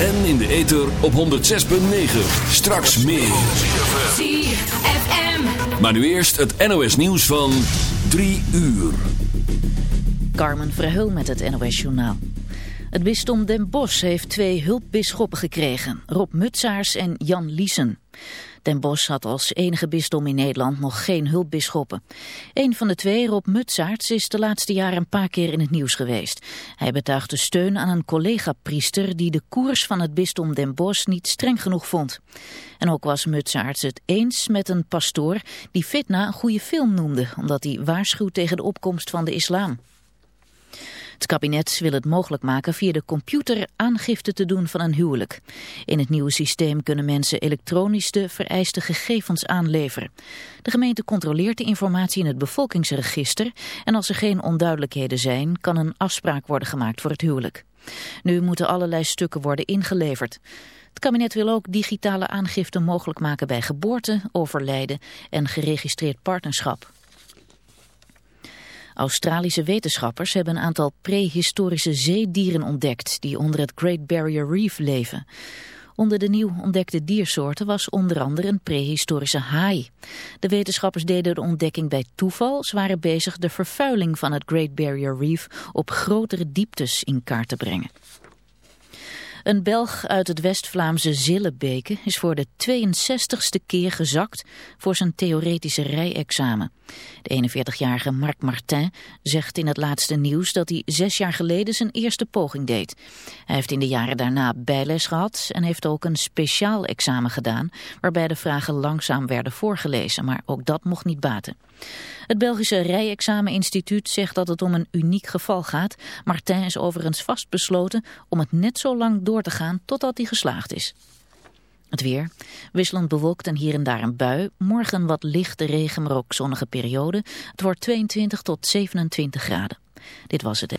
En in de ether op 106.9. Straks meer. ZFM. Maar nu eerst het NOS nieuws van 3 uur. Carmen Verheul met het NOS Journaal. Het bisdom Den Bosch heeft twee hulpbisschoppen gekregen, Rob Mutsaars en Jan Liesen. Den Bosch had als enige bisdom in Nederland nog geen hulpbisschoppen. Een van de twee, Rob Mutsaerts, is de laatste jaren een paar keer in het nieuws geweest. Hij betuigde steun aan een collega-priester die de koers van het bisdom Den Bosch niet streng genoeg vond. En ook was Mutsaerts het eens met een pastoor die Fitna een goede film noemde, omdat hij waarschuwt tegen de opkomst van de islam. Het kabinet wil het mogelijk maken via de computer aangifte te doen van een huwelijk. In het nieuwe systeem kunnen mensen elektronisch de vereiste gegevens aanleveren. De gemeente controleert de informatie in het bevolkingsregister en als er geen onduidelijkheden zijn, kan een afspraak worden gemaakt voor het huwelijk. Nu moeten allerlei stukken worden ingeleverd. Het kabinet wil ook digitale aangifte mogelijk maken bij geboorte, overlijden en geregistreerd partnerschap. Australische wetenschappers hebben een aantal prehistorische zeedieren ontdekt die onder het Great Barrier Reef leven. Onder de nieuw ontdekte diersoorten was onder andere een prehistorische haai. De wetenschappers deden de ontdekking bij toeval. Ze waren bezig de vervuiling van het Great Barrier Reef op grotere dieptes in kaart te brengen. Een Belg uit het West-Vlaamse Zillebeke is voor de 62ste keer gezakt voor zijn theoretische rijexamen. De 41-jarige Marc Martin zegt in het laatste nieuws dat hij zes jaar geleden zijn eerste poging deed. Hij heeft in de jaren daarna bijles gehad en heeft ook een speciaal examen gedaan waarbij de vragen langzaam werden voorgelezen, maar ook dat mocht niet baten. Het Belgische Rijexameninstituut zegt dat het om een uniek geval gaat. Martin is overigens vastbesloten om het net zo lang door te gaan totdat hij geslaagd is. Het weer. Wisselend bewolkt en hier en daar een bui. Morgen wat lichte regen, maar ook zonnige periode. Het wordt 22 tot 27 graden. Dit was het.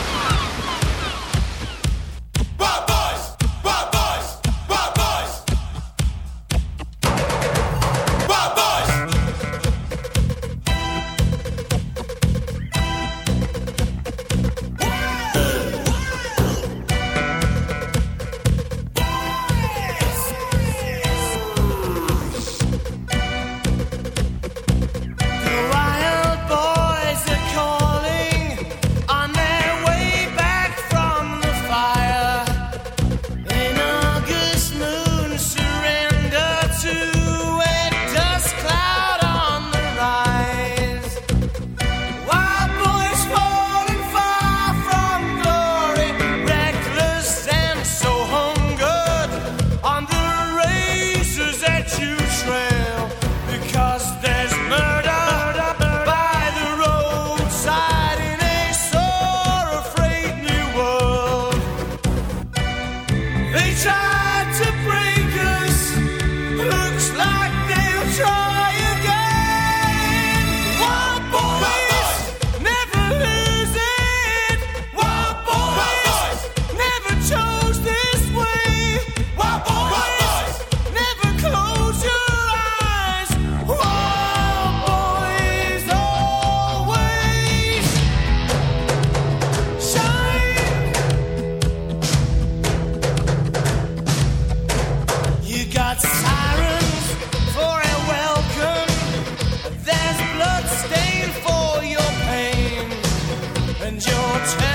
hotel.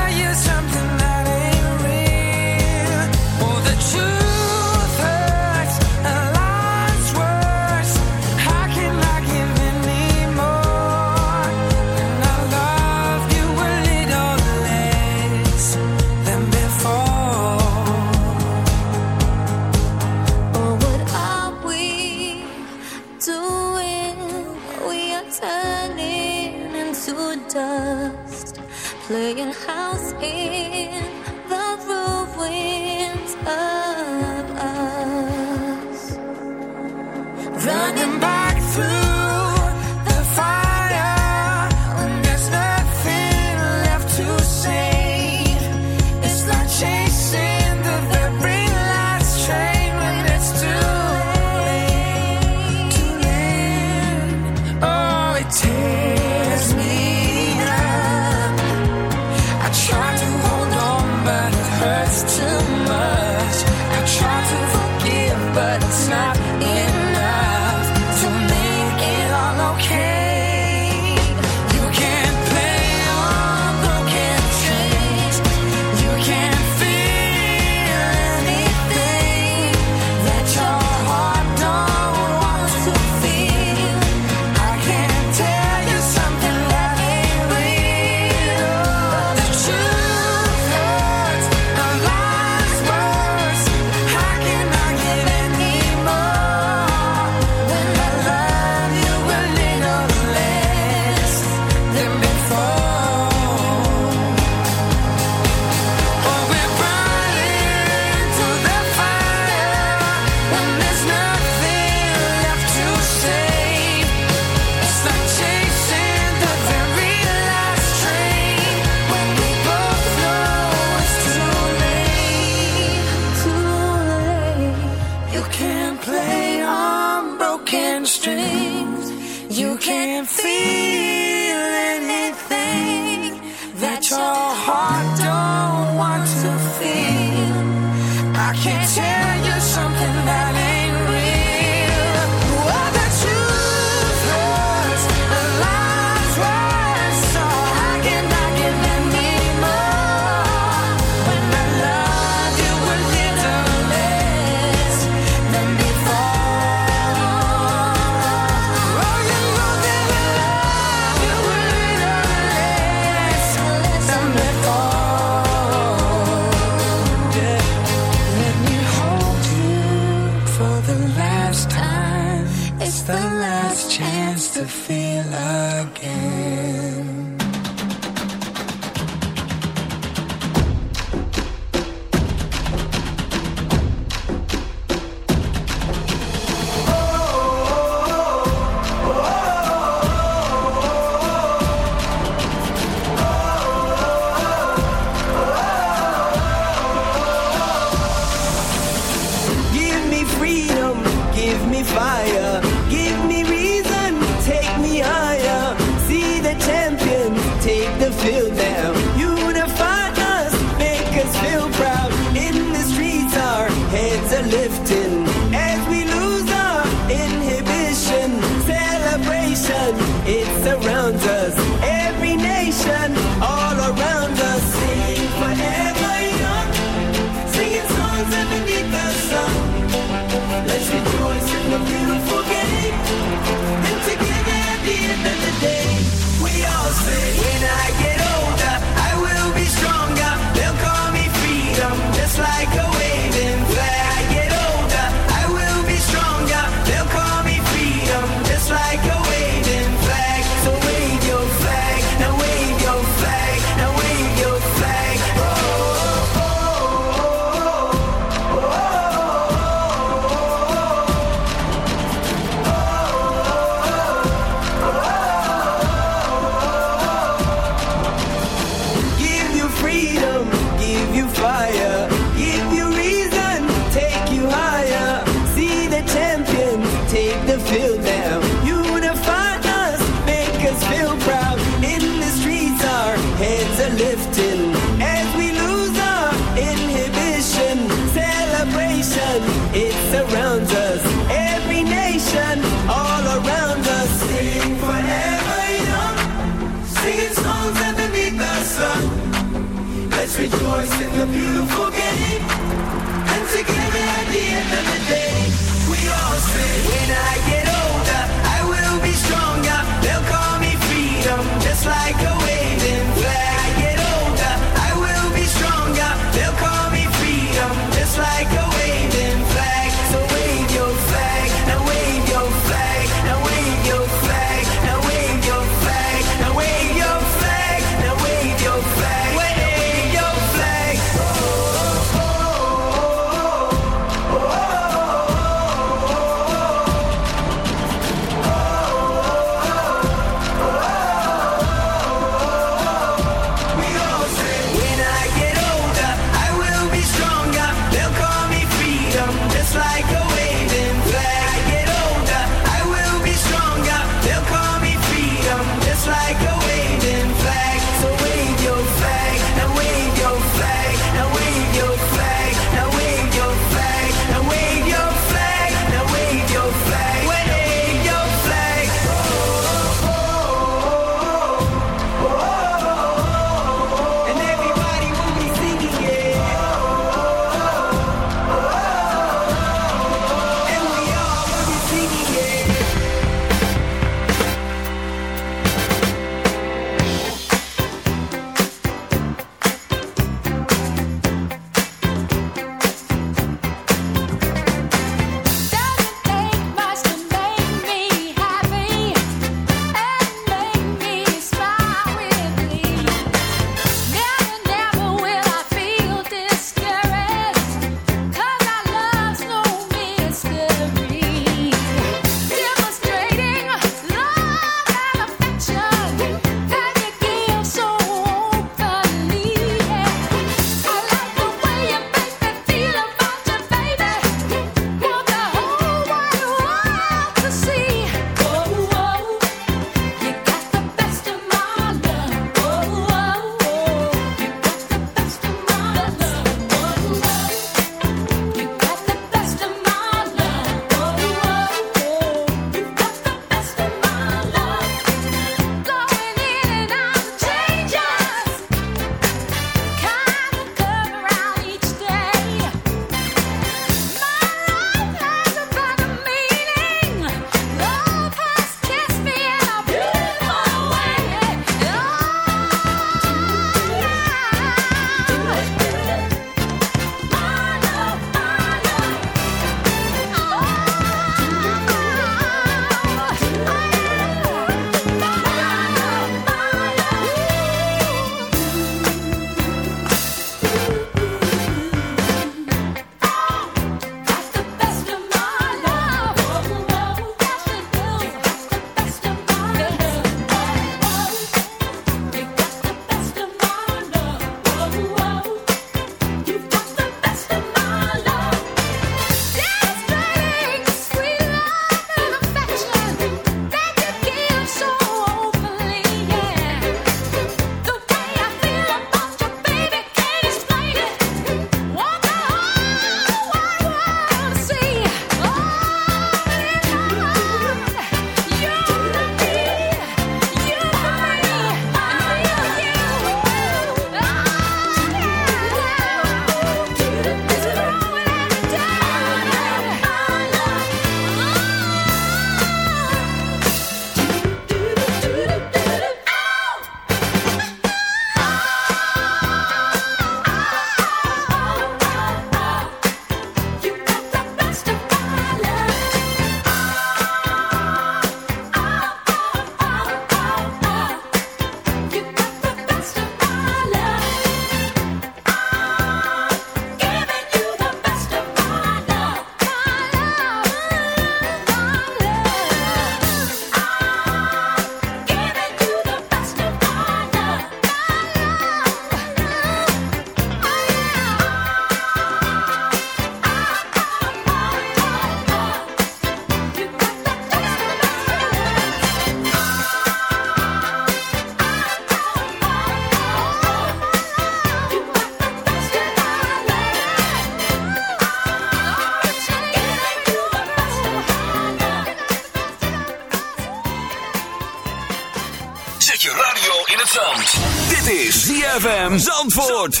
Zandvoort.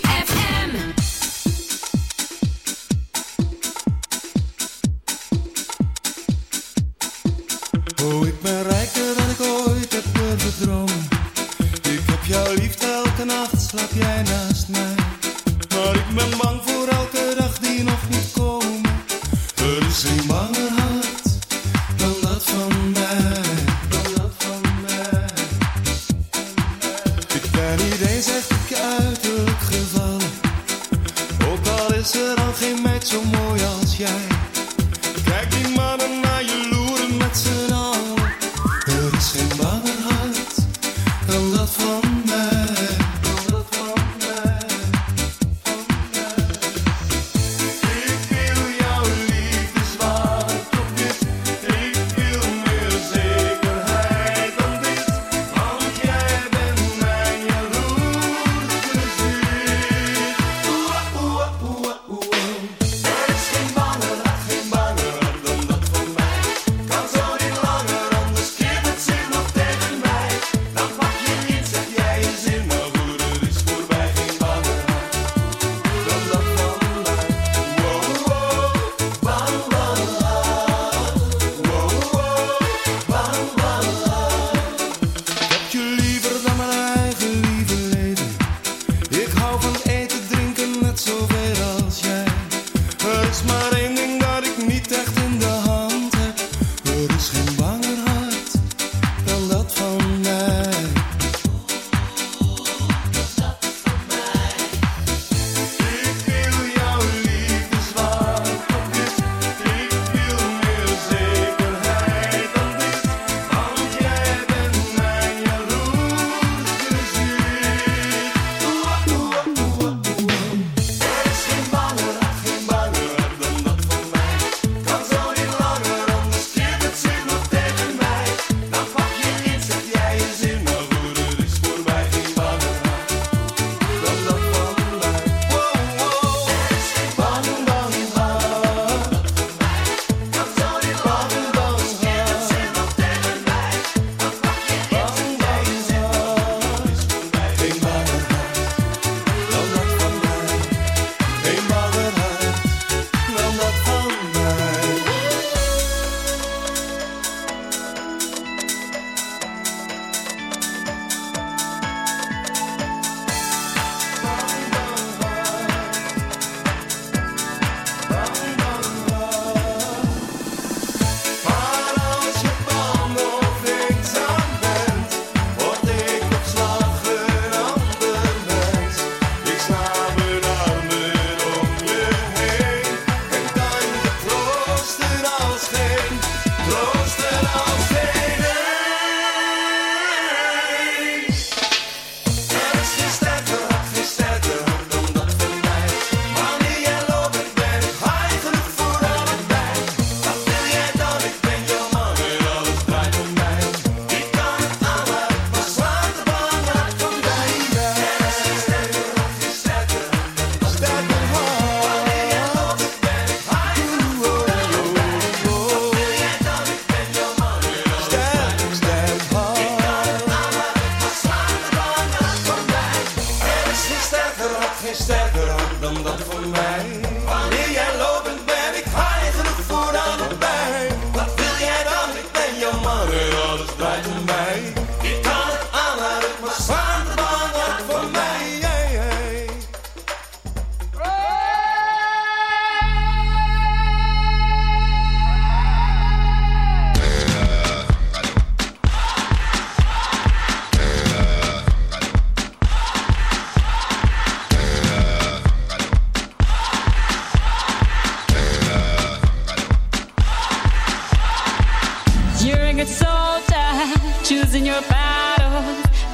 said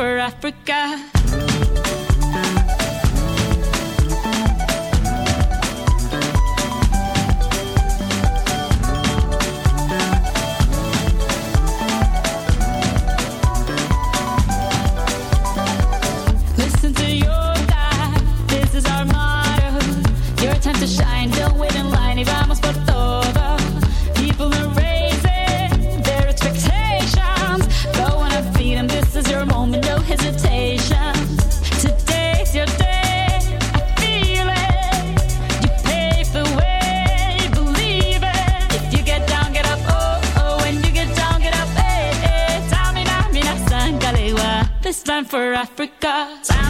for Africa. Africa.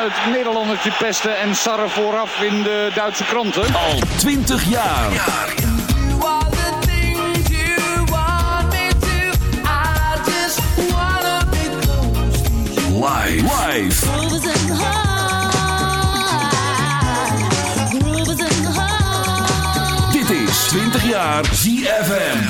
het Nederlandertje pesten en sarre vooraf in de Duitse kranten. Al 20 jaar. Live. Dit is 20 jaar ZFM.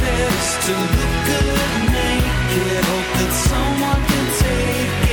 wanted to look good naked. Hope that someone can take it.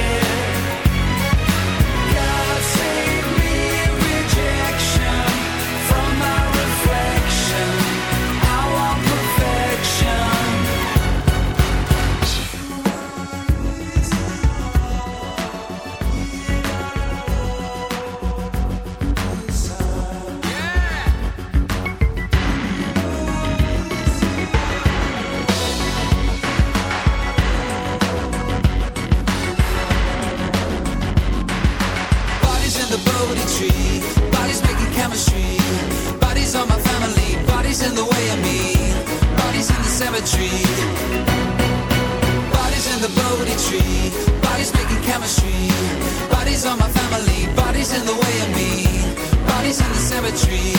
geometry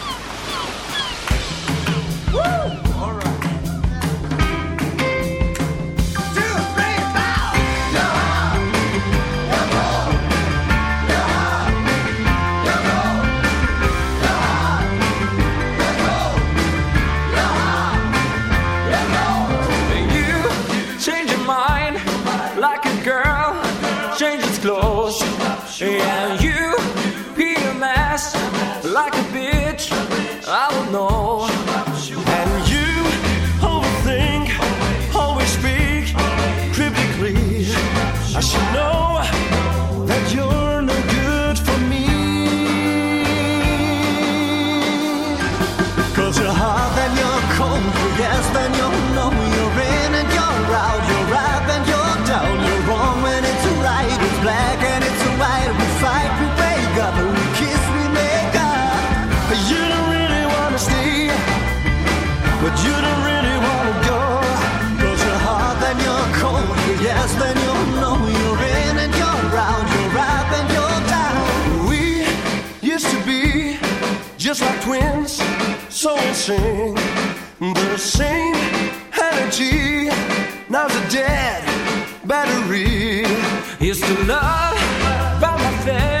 just like twins, so in sync. The same energy, now's a dead battery. Is to love by my face.